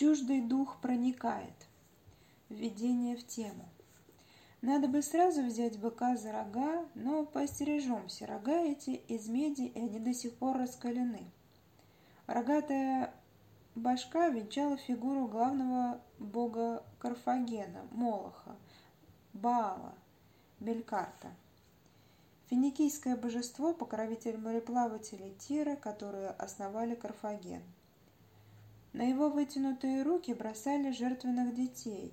Чуждый дух проникает. Введение в тему. Надо бы сразу взять быка за рога, но поостережемся, рога эти из меди, и они до сих пор раскалены. Рогатая башка венчала фигуру главного бога Карфагена, Молоха, Баала, Белькарта. Финикийское божество – покровитель мореплавателей Тира, которые основали Карфаген. На его вытянутые руки бросали жертвенных детей,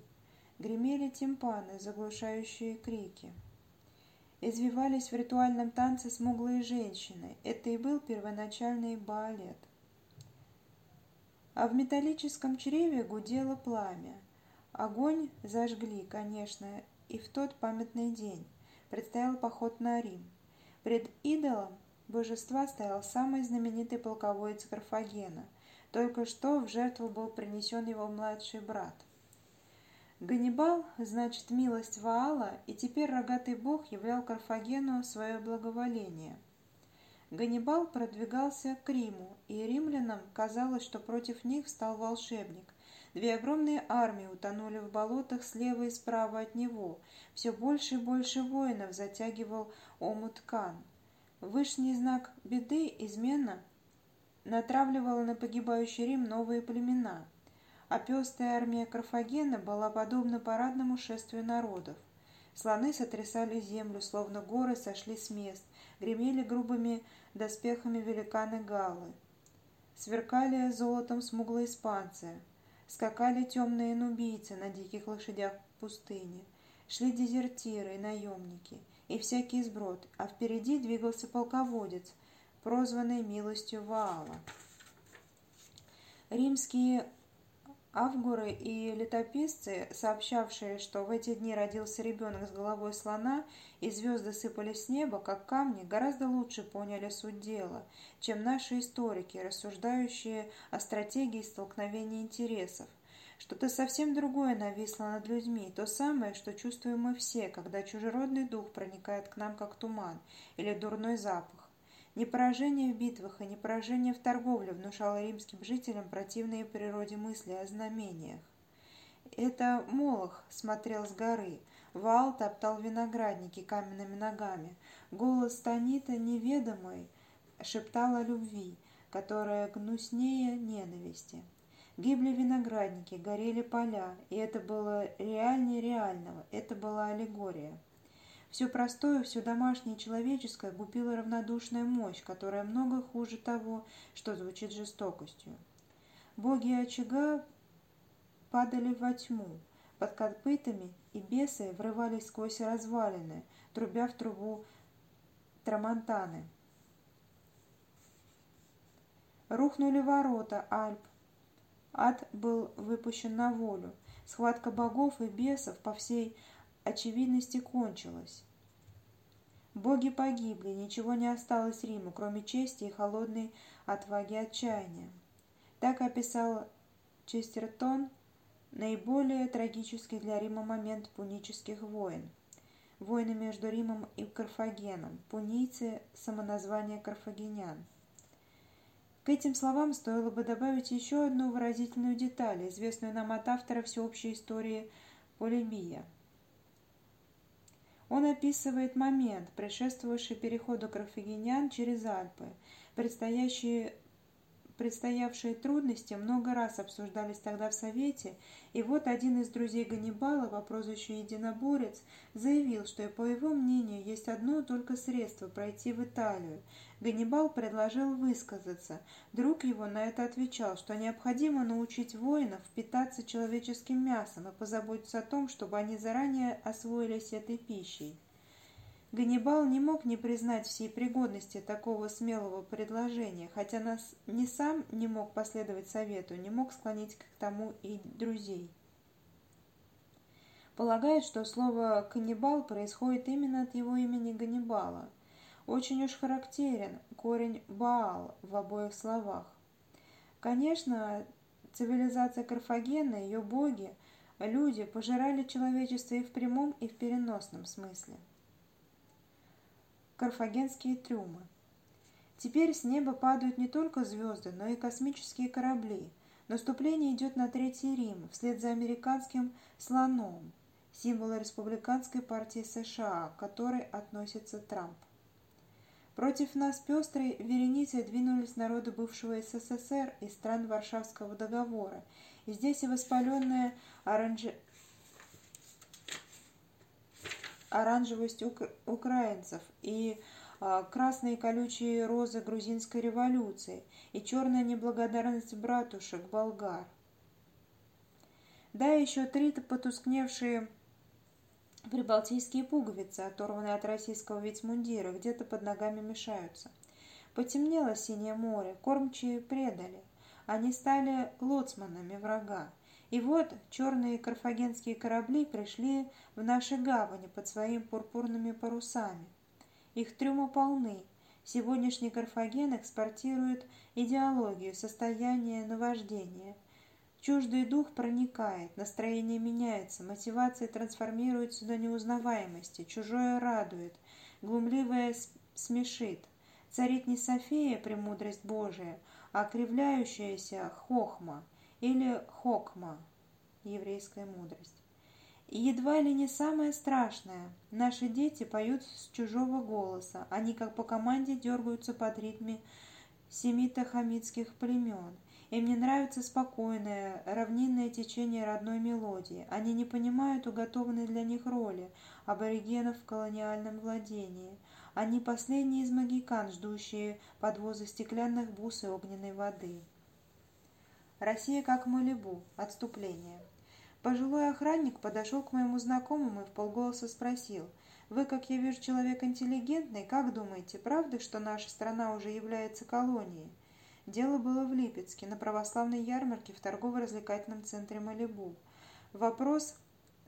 гремели тимпаны, заглушающие крики. Извивались в ритуальном танце смуглые женщины. Это и был первоначальный Баалет. А в металлическом чреве гудело пламя. Огонь зажгли, конечно, и в тот памятный день предстоял поход на Рим. Пред идолом божества стоял самый знаменитый полководец Карфагена. Только что в жертву был принесен его младший брат. Ганнибал, значит, милость Ваала, и теперь рогатый бог являл Карфагену свое благоволение. Ганнибал продвигался к Риму, и римлянам казалось, что против них стал волшебник. Две огромные армии утонули в болотах слева и справа от него. Все больше и больше воинов затягивал омут Кан. Вышний знак беды, измена, натравливала на погибающий Рим новые племена. А пестая армия Карфагена была подобна парадному шествию народов. Слоны сотрясали землю, словно горы сошли с мест, гремели грубыми доспехами великаны Галлы. Сверкали золотом смуглые испанцы, Скакали темные нубийцы на диких лошадях в пустыне. Шли дезертиры и наемники, и всякий сброд, а впереди двигался полководец, прозванный милостью Ваала. Римские Авгуры и летописцы, сообщавшие, что в эти дни родился ребенок с головой слона и звезды сыпались с неба, как камни, гораздо лучше поняли суть дела, чем наши историки, рассуждающие о стратегии столкновения интересов. Что-то совсем другое нависло над людьми, то самое, что чувствуем мы все, когда чужеродный дух проникает к нам, как туман или дурной запах. Не поражение в битвах и не поражение в торговле внушало римским жителям противные природе мысли о знамениях. Это Молох смотрел с горы, Вал топтал виноградники каменными ногами, голос Танита неведомый шептал о любви, которая гнуснее ненависти. Гибли виноградники, горели поля, и это было реальнее реального, это была аллегория. Все простое, все домашнее человеческое губила равнодушная мощь, которая много хуже того, что звучит жестокостью. Боги очага падали во тьму, под копытами и бесы врывались сквозь развалины, трубя в трубу трамонтаны. Рухнули ворота Альп. Ад был выпущен на волю. Схватка богов и бесов по всей очевидности кончилась. Боги погибли, ничего не осталось Риму, кроме чести и холодной отваги отчаяния. Так описал Честертон наиболее трагический для Рима момент пунических войн. Войны между Римом и Карфагеном. Пунийцы – самоназвание карфагенян. К этим словам стоило бы добавить еще одну выразительную деталь, известную нам от автора всеобщей истории Полемия – он описывает момент, предшествовавший переходу карфагенян через Альпы. Предстоящие Предстоявшие трудности много раз обсуждались тогда в Совете, и вот один из друзей Ганнибала по прозвищу Единоборец заявил, что, по его мнению, есть одно только средство пройти в Италию. Ганнибал предложил высказаться. Друг его на это отвечал, что необходимо научить воинов питаться человеческим мясом и позаботиться о том, чтобы они заранее освоились этой пищей. Ганнибал не мог не признать всей пригодности такого смелого предложения, хотя нас не сам не мог последовать совету, не мог склонить к тому и друзей. Полагает, что слово «каннибал» происходит именно от его имени Ганнибала. Очень уж характерен корень «баал» в обоих словах. Конечно, цивилизация Карфагена, ее боги, люди пожирали человечество и в прямом, и в переносном смысле карфагенские трюмы. Теперь с неба падают не только звезды, но и космические корабли. Наступление идет на Третий Рим, вслед за американским слоном, символа республиканской партии США, к которой относится Трамп. Против нас пестрой вереницей двинулись народы бывшего СССР и стран Варшавского договора, и здесь и воспаленная оранж... оранжевость ук... украинцев, и а, красные колючие розы грузинской революции, и черная неблагодарность братушек болгар. Да, еще три потускневшие Прибалтийские пуговицы, оторванные от российского вицмундира, где-то под ногами мешаются. Потемнело синее море, кормчие предали. Они стали лоцманами врага. И вот черные карфагенские корабли пришли в наши гавани под своими пурпурными парусами. Их трюмы полны. Сегодняшний Карфаген экспортирует идеологию, состояние наваждения – Чуждый дух проникает, настроение меняется, мотивация трансформируется до неузнаваемости, чужое радует, глумливое смешит. Царит не София, премудрость Божия, а кривляющаяся хохма или хокма, еврейская мудрость. И едва ли не самое страшное. Наши дети поют с чужого голоса. Они как по команде дергаются под ритме семито-хамитских племен. Им не нравится спокойное, равнинное течение родной мелодии. Они не понимают уготованной для них роли аборигенов в колониальном владении. Они последние из магикан, ждущие подвоза стеклянных бус и огненной воды. Россия как Малибу. Отступление. Пожилой охранник подошел к моему знакомому и в полголоса спросил. «Вы, как я вижу, человек интеллигентный, как думаете, правда, что наша страна уже является колонией?» Дело было в Липецке, на православной ярмарке в торгово-развлекательном центре Малибу. Вопрос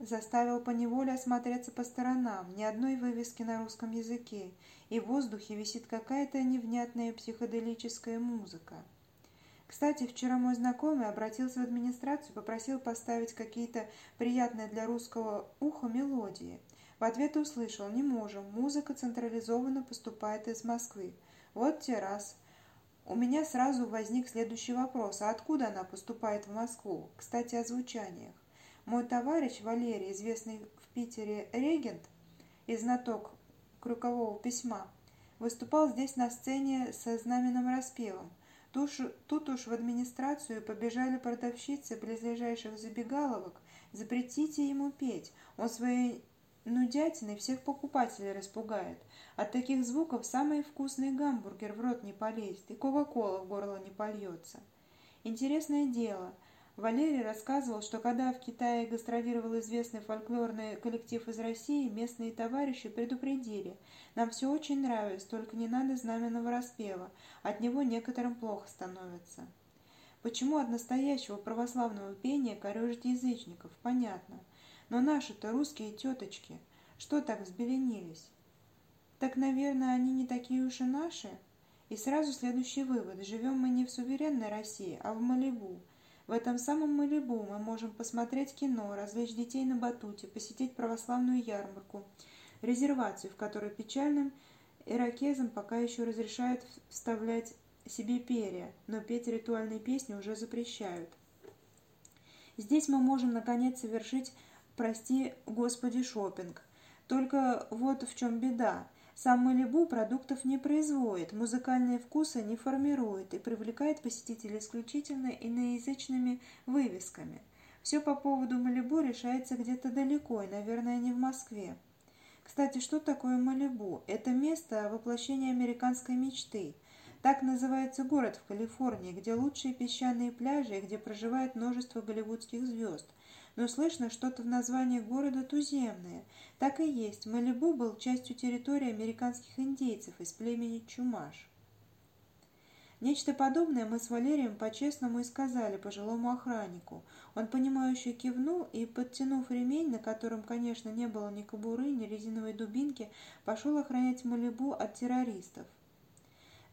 заставил поневоле осмотреться по сторонам, ни одной вывески на русском языке, и в воздухе висит какая-то невнятная психоделическая музыка. Кстати, вчера мой знакомый обратился в администрацию попросил поставить какие-то приятные для русского уха мелодии. В ответ услышал «Не можем, музыка централизованно поступает из Москвы». Вот те раз. У меня сразу возник следующий вопрос. А откуда она поступает в Москву? Кстати, о звучаниях. Мой товарищ Валерий, известный в Питере регент и знаток кругового письма, выступал здесь на сцене со знаменным распевом. Тут уж в администрацию побежали продавщицы близлежащих забегаловок. Запретите ему петь, он своей нудятиной всех покупателей распугает. От таких звуков самый вкусный гамбургер в рот не полезет и кока-кола в горло не польется. Интересное дело. Валерий рассказывал, что когда в Китае гастролировал известный фольклорный коллектив из России, местные товарищи предупредили. Нам все очень нравится, только не надо знаменного распева. От него некоторым плохо становится. Почему от настоящего православного пения корежит язычников? Понятно. Но наши-то русские теточки, что так взбеленились? Так, наверное, они не такие уж и наши? И сразу следующий вывод. Живем мы не в суверенной России, а в Малибу. В этом самом Малибу мы можем посмотреть кино, развлечь детей на батуте, посетить православную ярмарку, резервацию, в которой печальным иракезам пока еще разрешают вставлять себе перья, но петь ритуальные песни уже запрещают. Здесь мы можем, наконец, совершить, прости господи, шопинг. Только вот в чем беда. Сам Малибу продуктов не производит, музыкальные вкусы не формирует и привлекает посетителей исключительно иноязычными вывесками. Все по поводу Малибу решается где-то далеко и, наверное, не в Москве. Кстати, что такое Малибу? Это место воплощения американской мечты. Так называется город в Калифорнии, где лучшие песчаные пляжи и где проживает множество голливудских звезд – но слышно что-то в названии города туземное. Так и есть, Малибу был частью территории американских индейцев из племени Чумаш. Нечто подобное мы с Валерием по-честному и сказали пожилому охраннику. Он, понимающе кивнул и, подтянув ремень, на котором, конечно, не было ни кобуры, ни резиновой дубинки, пошел охранять Малибу от террористов.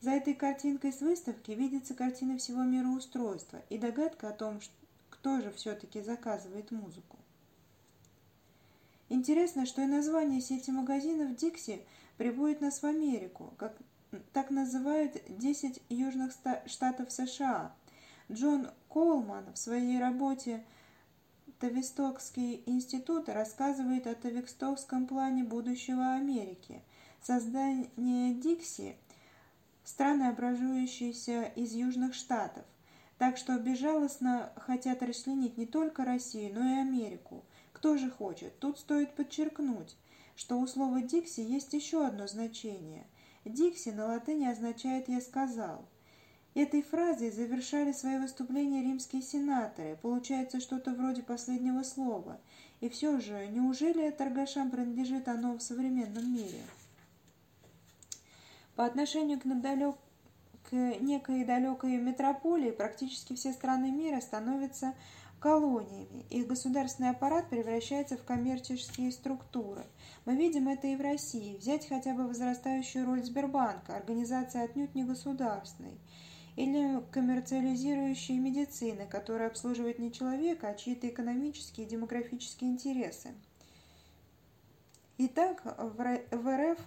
За этой картинкой с выставки видится картина всего мироустройства и догадка о том, кто же все-таки заказывает музыку? Интересно, что и название сети магазинов «Дикси» приводит нас в Америку, как так называют 10 южных штатов США. Джон Коулман в своей работе Тавистокский институт рассказывает о Тавистокском плане будущего Америки. Создание Дикси – страны, образующиеся из южных штатов, так что безжалостно хотят расчленить не только Россию, но и Америку. Кто же хочет? Тут стоит подчеркнуть, что у слова «Дикси» есть еще одно значение. «Дикси» на латыни означает «я сказал». Этой фразой завершали свои выступления римские сенаторы. Получается что-то вроде последнего слова. И все же, неужели торгашам принадлежит оно в современном мире? По отношению к, надалек... к некой далекой метрополии практически все страны мира становятся колониями. Их государственный аппарат превращается в коммерческие структуры. Мы видим это и в России. Взять хотя бы возрастающую роль Сбербанка, организация отнюдь не государственной или коммерциализирующей медицины, которая обслуживает не человека, а чьи-то экономические и демографические интересы. Итак, в РФ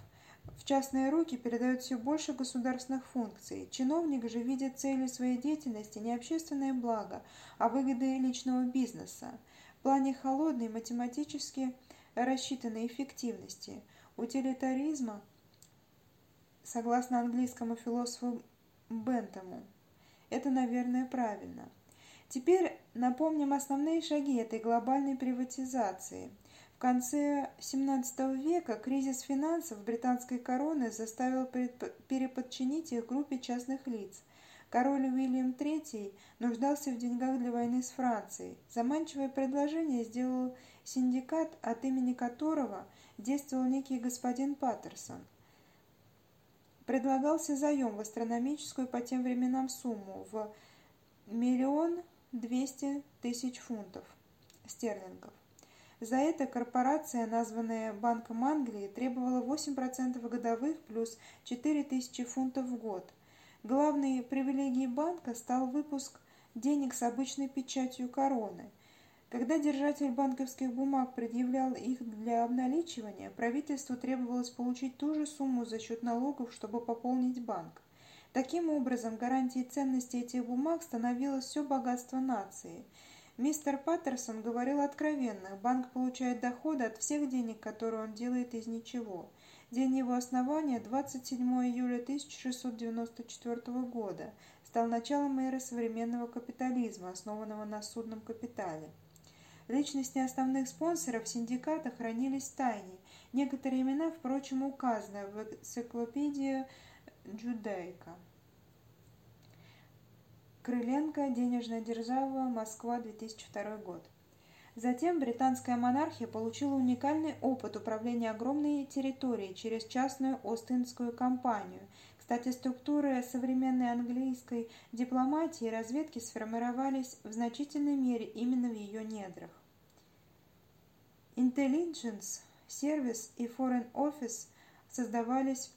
в частные руки передают все больше государственных функций. Чиновник же видит целью своей деятельности не общественное благо, а выгоды личного бизнеса. В плане холодной, математически рассчитанной эффективности, утилитаризма, согласно английскому философу Бентому. Это, наверное, правильно. Теперь напомним основные шаги этой глобальной приватизации. Конце XVII века кризис финансов британской короны заставил переподчинить их группе частных лиц. Король Уильям III нуждался в деньгах для войны с Францией. Заманчивое предложение сделал синдикат, от имени которого действовал некий господин Паттерсон – Предлагался заем в астрономическую по тем временам сумму в миллион двести тысяч фунтов стерлингов. За это корпорация, названная Банком Англии, требовала 8% годовых плюс 4000 фунтов в год. Главной привилегией банка стал выпуск денег с обычной печатью короны – когда держатель банковских бумаг предъявлял их для обналичивания, правительству требовалось получить ту же сумму за счет налогов, чтобы пополнить банк. Таким образом, гарантией ценности этих бумаг становилось все богатство нации. Мистер Паттерсон говорил откровенно, банк получает доходы от всех денег, которые он делает из ничего. День его основания, 27 июля 1694 года, стал началом эры современного капитализма, основанного на судном капитале. Личности основных спонсоров синдиката хранились в тайне. Некоторые имена, впрочем, указаны в энциклопедии Джудайка. Крыленко, Денежная держава, Москва, 2002 год. Затем британская монархия получила уникальный опыт управления огромной территорией через частную Ост-Индскую компанию. Кстати, структуры современной английской дипломатии и разведки сформировались в значительной мере именно в ее недрах. Intelligence Service и Foreign Office создавались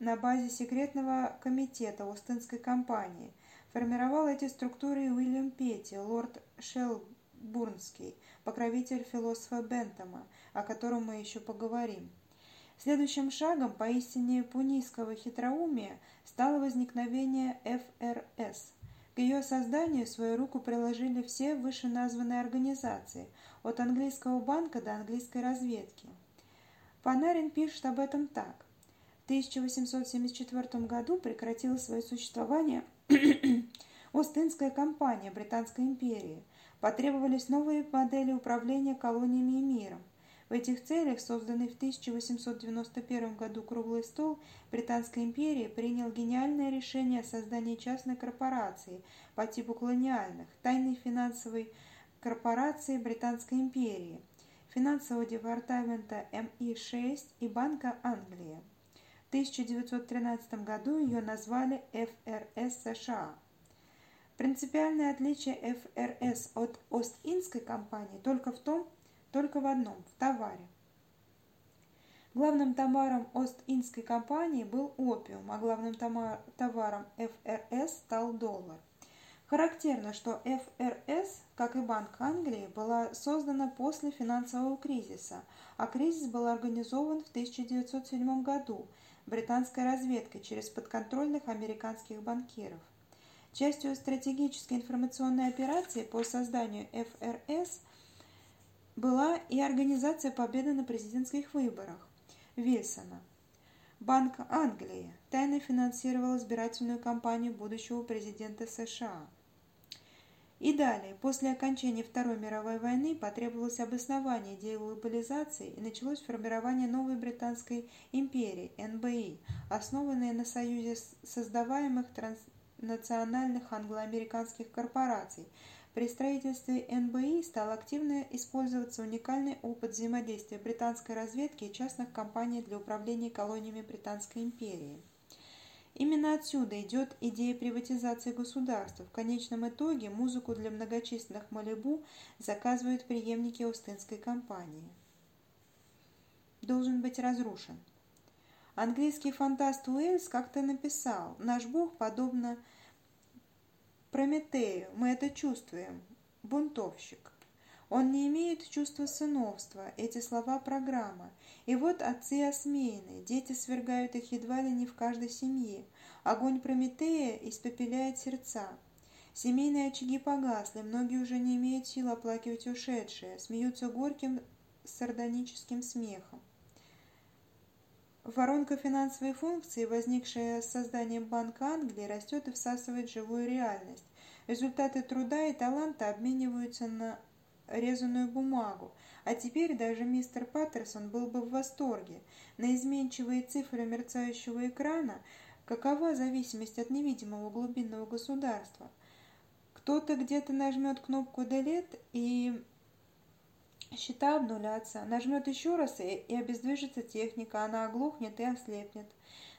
на базе секретного комитета Остинской компании. Формировал эти структуры Уильям Петти, лорд Шелбурнский, покровитель философа Бентома, о котором мы еще поговорим. Следующим шагом поистине пунийского хитроумия стало возникновение ФРС. К ее созданию свою руку приложили все вышеназванные организации – от английского банка до английской разведки. Панарин пишет об этом так. В 1874 году прекратила свое существование Ост-Индская компания Британской империи. Потребовались новые модели управления колониями и миром. В этих целях созданный в 1891 году круглый стол Британской империи принял гениальное решение о создании частной корпорации по типу колониальных, тайной финансовой корпорации Британской империи, финансового департамента МИ-6 и Банка Англии. В 1913 году ее назвали ФРС США. Принципиальное отличие ФРС от Ост-Индской компании только в том, только в одном – в товаре. Главным товаром Ост-Индской компании был опиум, а главным товаром ФРС стал доллар. Характерно, что ФРС, как и Банк Англии, была создана после финансового кризиса, а кризис был организован в 1907 году британской разведкой через подконтрольных американских банкиров. Частью стратегической информационной операции по созданию ФРС была и организация победы на президентских выборах Вильсона. Банк Англии тайно финансировал избирательную кампанию будущего президента США. И далее, после окончания Второй мировой войны, потребовалось обоснование деглобализации и началось формирование новой британской империи, НБИ, основанной на союзе создаваемых транснациональных англо-американских корпораций. При строительстве НБИ стал активно использоваться уникальный опыт взаимодействия британской разведки и частных компаний для управления колониями Британской империи. Именно отсюда идет идея приватизации государства. В конечном итоге музыку для многочисленных Малибу заказывают преемники Остинской компании. Должен быть разрушен. Английский фантаст Уэльс как-то написал, «Наш Бог, подобно Прометею, мы это чувствуем, бунтовщик». Он не имеет чувства сыновства, эти слова программа. И вот отцы осмеяны, дети свергают их едва ли не в каждой семье. Огонь Прометея испепеляет сердца. Семейные очаги погасли, многие уже не имеют сил оплакивать ушедшее, смеются горьким сардоническим смехом. Воронка финансовой функции, возникшая с созданием Банка Англии, растет и всасывает живую реальность. Результаты труда и таланта обмениваются на резаную бумагу, а теперь даже мистер Паттерсон был бы в восторге. На изменчивые цифры мерцающего экрана какова зависимость от невидимого глубинного государства. Кто-то где-то нажмет кнопку «Delete» и счета обнулятся, нажмет еще раз и, и обездвижится техника, она оглохнет и ослепнет.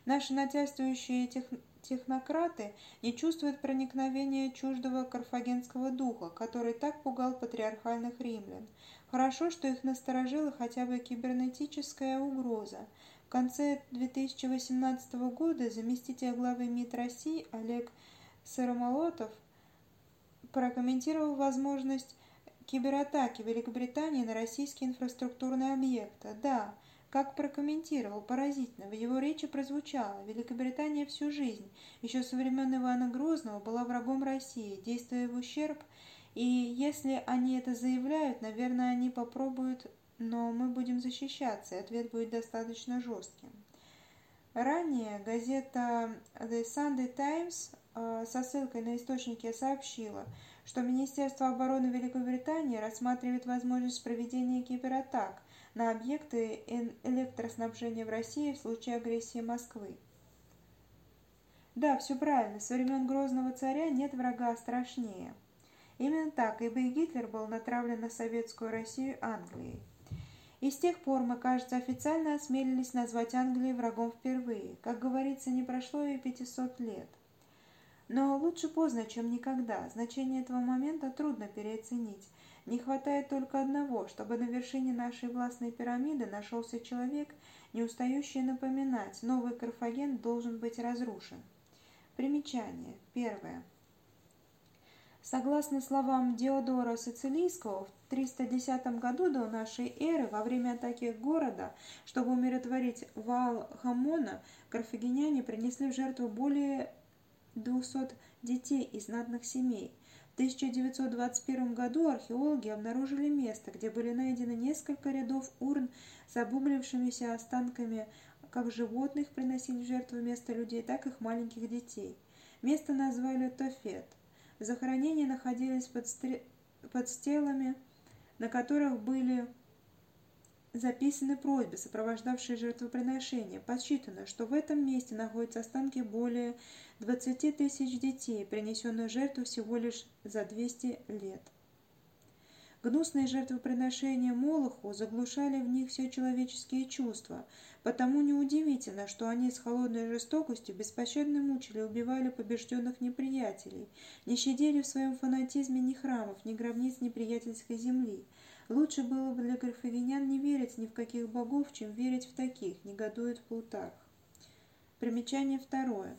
Наши начальствующие тех, технократы не чувствуют проникновения чуждого карфагенского духа, который так пугал патриархальных римлян. Хорошо, что их насторожила хотя бы кибернетическая угроза. В конце 2018 года заместитель главы МИД России Олег Сыромолотов прокомментировал возможность кибератаки Великобритании на российские инфраструктурные объекты. Да, как прокомментировал, поразительно, в его речи прозвучало, Великобритания всю жизнь, еще со времен Ивана Грозного, была врагом России, действуя в ущерб, и если они это заявляют, наверное, они попробуют, но мы будем защищаться, и ответ будет достаточно жестким. Ранее газета The Sunday Times э, со ссылкой на источники сообщила, что Министерство обороны Великобритании рассматривает возможность проведения кибератак – на объекты электроснабжения в России в случае агрессии Москвы. Да, все правильно, со времен Грозного царя нет врага страшнее. Именно так, ибо и Гитлер был натравлен на советскую Россию Англией. И с тех пор мы, кажется, официально осмелились назвать Англию врагом впервые. Как говорится, не прошло и 500 лет. Но лучше поздно, чем никогда. Значение этого момента трудно переоценить. Не хватает только одного, чтобы на вершине нашей властной пирамиды нашелся человек, не устающий напоминать, новый Карфаген должен быть разрушен. Примечание. Первое. Согласно словам Диодора Сицилийского, в 310 году до нашей эры, во время атаки города, чтобы умиротворить вал Хамона, карфагеняне принесли в жертву более 200 детей из знатных семей – в 1921 году археологи обнаружили место, где были найдены несколько рядов урн с обуглившимися останками как животных приносили в жертву вместо людей, так и их маленьких детей. Место назвали Тофет. Захоронения находились под, стр... под стелами, на которых были записаны просьбы, сопровождавшие жертвоприношение. Подсчитано, что в этом месте находятся останки более 20 тысяч детей, принесенных жертву всего лишь за 200 лет. Гнусные жертвоприношения Молоху заглушали в них все человеческие чувства, потому неудивительно, что они с холодной жестокостью беспощадно мучили и убивали побежденных неприятелей, не щадили в своем фанатизме ни храмов, ни гробниц неприятельской земли. Лучше было бы для карфагенян не верить ни в каких богов, чем верить в таких, негодует Плутарх. Примечание второе.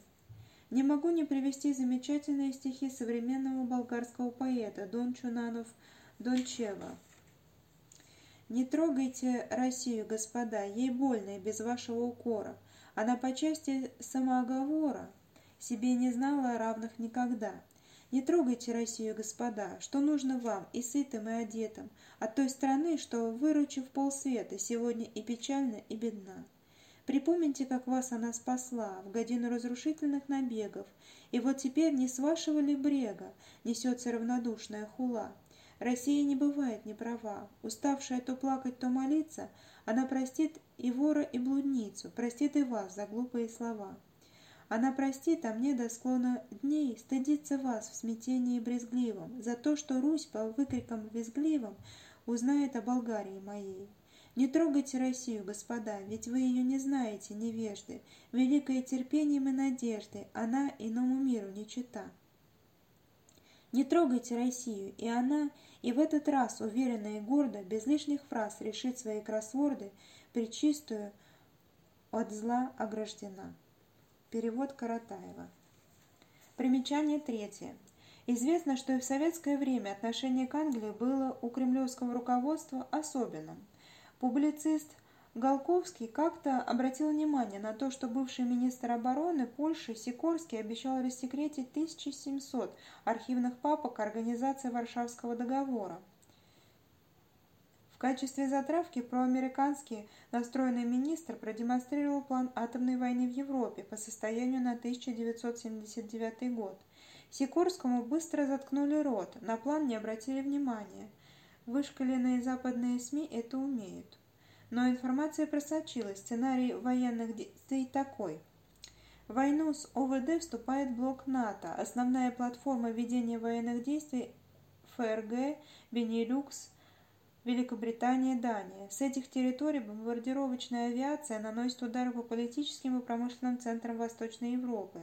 Не могу не привести замечательные стихи современного болгарского поэта Дон Чунанов Дончева. «Не трогайте Россию, господа, ей больно и без вашего укора. Она по части самооговора себе не знала равных никогда. Не трогайте Россию, господа, что нужно вам, и сытым, и одетым, от той страны, что, выручив полсвета, сегодня и печальна, и бедна. Припомните, как вас она спасла в годину разрушительных набегов, и вот теперь не с вашего ли брега несется равнодушная хула. Россия не бывает неправа, уставшая то плакать, то молиться, она простит и вора, и блудницу, простит и вас за глупые слова. Она простит, а мне до склона дней стыдится вас в смятении брезгливом за то, что Русь по выкрикам визгливым узнает о Болгарии моей. Не трогайте Россию, господа, ведь вы ее не знаете, невежды. Великое терпением и надежды, она иному миру не чита. Не трогайте Россию, и она, и в этот раз, уверенно и гордо, без лишних фраз решит свои кроссворды, причистую от зла ограждена. Перевод Каратаева. Примечание третье. Известно, что и в советское время отношение к Англии было у кремлевского руководства особенным. Публицист Голковский как-то обратил внимание на то, что бывший министр обороны Польши Сикорский обещал рассекретить 1700 архивных папок Организации Варшавского договора. Качестве затравки проамериканский настроенный министр продемонстрировал план атомной войны в Европе по состоянию на 1979 год. Сикорскому быстро заткнули рот, на план не обратили внимания. Вышкаленные западные СМИ это умеют. Но информация просочилась. Сценарий военных действий такой. В войну с ОВД вступает блок НАТО. Основная платформа ведения военных действий ФРГ, Бенилюкс, Великобритания, Дания. С этих территорий бомбардировочная авиация наносит удары по политическим и промышленным центрам Восточной Европы.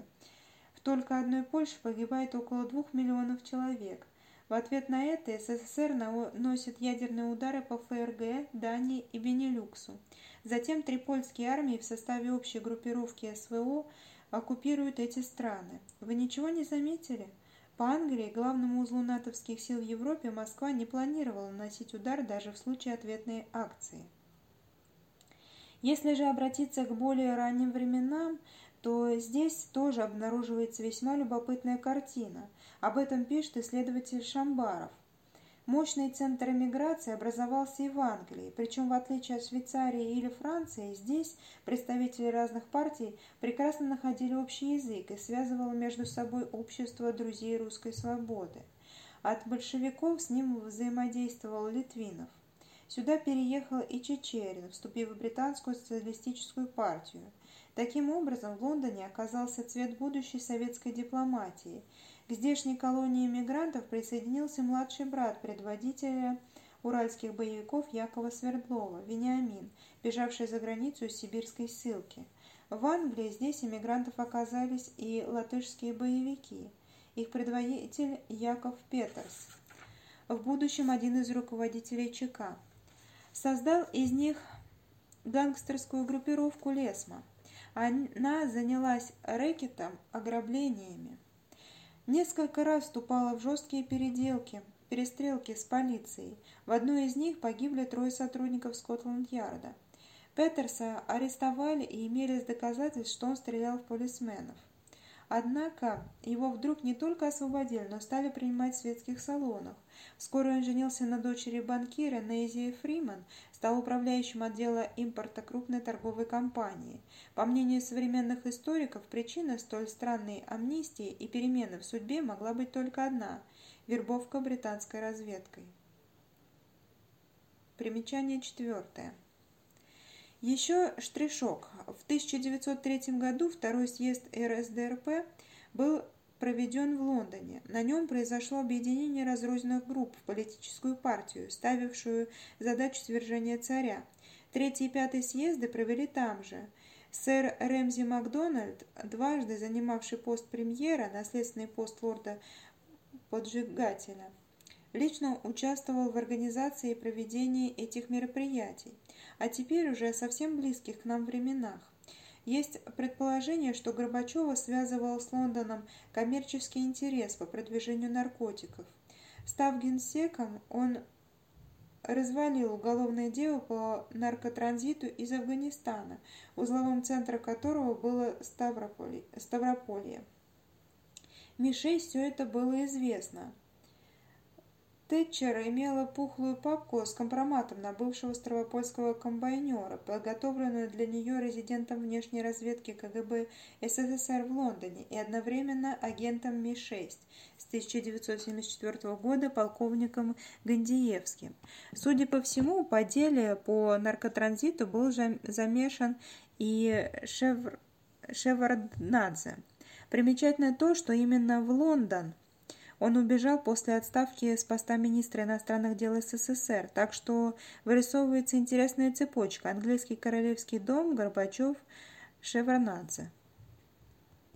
В только одной Польше погибает около двух миллионов человек. В ответ на это СССР наносит ядерные удары по ФРГ, Дании и Бенилюксу. Затем три польские армии в составе общей группировки СВО оккупируют эти страны. Вы ничего не заметили? По Англии, главному узлу натовских сил в Европе, Москва не планировала наносить удар даже в случае ответной акции. Если же обратиться к более ранним временам, то здесь тоже обнаруживается весьма любопытная картина. Об этом пишет исследователь Шамбаров. Мощный центр эмиграции образовался и в Англии, причем в отличие от Швейцарии или Франции, здесь представители разных партий прекрасно находили общий язык и связывало между собой общество друзей русской свободы. От большевиков с ним взаимодействовал Литвинов. Сюда переехал и Чечерин, вступив в британскую социалистическую партию. Таким образом, в Лондоне оказался цвет будущей советской дипломатии – к здешней колонии мигрантов присоединился младший брат предводителя уральских боевиков Якова Свердлова, Вениамин, бежавший за границу из сибирской ссылки. В Англии здесь иммигрантов оказались и латышские боевики. Их предводитель Яков Петерс, в будущем один из руководителей ЧК. Создал из них гангстерскую группировку Лесма. Она занялась рэкетом, ограблениями. Несколько раз вступала в жесткие переделки, перестрелки с полицией. В одной из них погибли трое сотрудников Скотланд-Ярда. Петерса арестовали и имелись доказательства, что он стрелял в полисменов. Однако его вдруг не только освободили, но стали принимать в светских салонах. Вскоре он женился на дочери банкира Нейзи Фриман, стал управляющим отдела импорта крупной торговой компании. По мнению современных историков, причина столь странной амнистии и перемены в судьбе могла быть только одна – вербовка британской разведкой. Примечание четвертое. Еще штришок. В 1903 году второй съезд РСДРП был проведен в Лондоне. На нем произошло объединение разрозненных групп в политическую партию, ставившую задачу свержения царя. Третий и пятый съезды провели там же. Сэр Рэмзи Макдональд, дважды занимавший пост премьера, наследственный пост лорда-поджигателя, лично участвовал в организации и проведении этих мероприятий а теперь уже совсем близких к нам временах. Есть предположение, что Горбачева связывал с Лондоном коммерческий интерес по продвижению наркотиков. Став генсеком, он развалил уголовное дело по наркотранзиту из Афганистана, узловым центром которого было Ставрополье. Ми-6 все это было известно. Тэтчер имела пухлую папку с компроматом на бывшего ставропольского комбайнера, подготовленную для нее резидентом внешней разведки КГБ СССР в Лондоне и одновременно агентом Ми-6 с 1974 года полковником Гандиевским. Судя по всему, по деле по наркотранзиту был замешан и Шевр... Шеварднадзе. Примечательно то, что именно в Лондон он убежал после отставки с поста министра иностранных дел СССР, так что вырисовывается интересная цепочка. Английский королевский дом, Горбачев, Шеварнадзе.